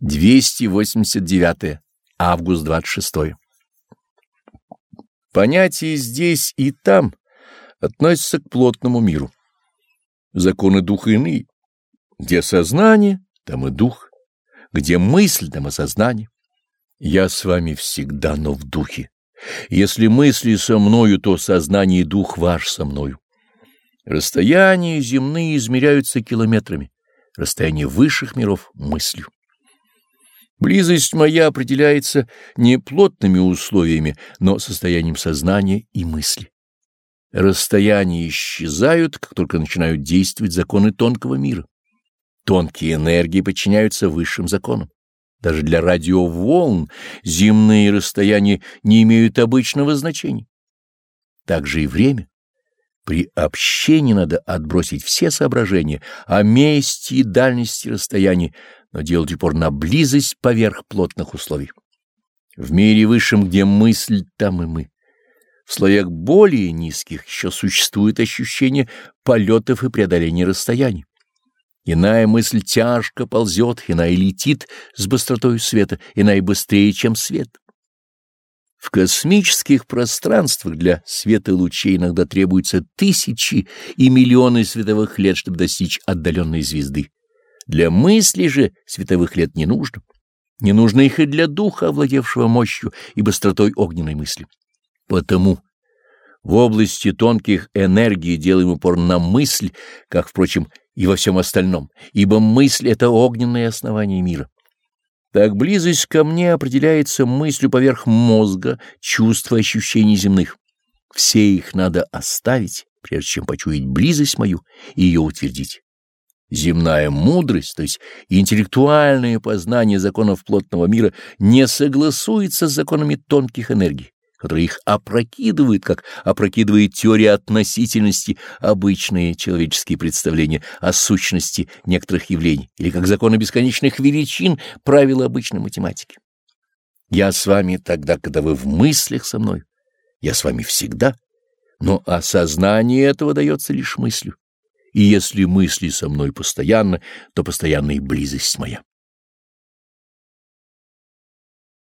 289. Август 26. Понятия здесь и там относятся к плотному миру. Законы духа иные. Где сознание, там и дух. Где мысль, там и сознание. Я с вами всегда, но в духе. Если мысли со мною, то сознание и дух ваш со мною. Расстояния земные измеряются километрами, расстояние высших миров — мыслью. Близость моя определяется не плотными условиями, но состоянием сознания и мысли. Расстояния исчезают, как только начинают действовать законы тонкого мира. Тонкие энергии подчиняются высшим законам. Даже для радиоволн земные расстояния не имеют обычного значения. Так же и время. При общении надо отбросить все соображения о месте и дальности расстояния, но делать упор на близость поверх плотных условий. В мире высшем, где мысль, там и мы. В слоях более низких еще существует ощущение полетов и преодоления расстояний. Иная мысль тяжко ползет, иная летит с быстротой света, иная быстрее, чем свет. В космических пространствах для света лучей иногда требуются тысячи и миллионы световых лет, чтобы достичь отдаленной звезды. Для мысли же световых лет не нужно. Не нужно их и для духа, овладевшего мощью и быстротой огненной мысли. Потому в области тонких энергий делаем упор на мысль, как, впрочем, и во всем остальном, ибо мысль — это огненное основание мира. Так близость ко мне определяется мыслью поверх мозга, чувства, ощущений земных. Все их надо оставить, прежде чем почуять близость мою и ее утвердить. Земная мудрость, то есть интеллектуальное познание законов плотного мира, не согласуется с законами тонких энергий, которые их опрокидывают, как опрокидывает теория относительности обычные человеческие представления о сущности некоторых явлений, или как законы бесконечных величин правила обычной математики. Я с вами тогда, когда вы в мыслях со мной, я с вами всегда, но осознание этого дается лишь мыслью и если мысли со мной постоянно, то постоянна и близость моя.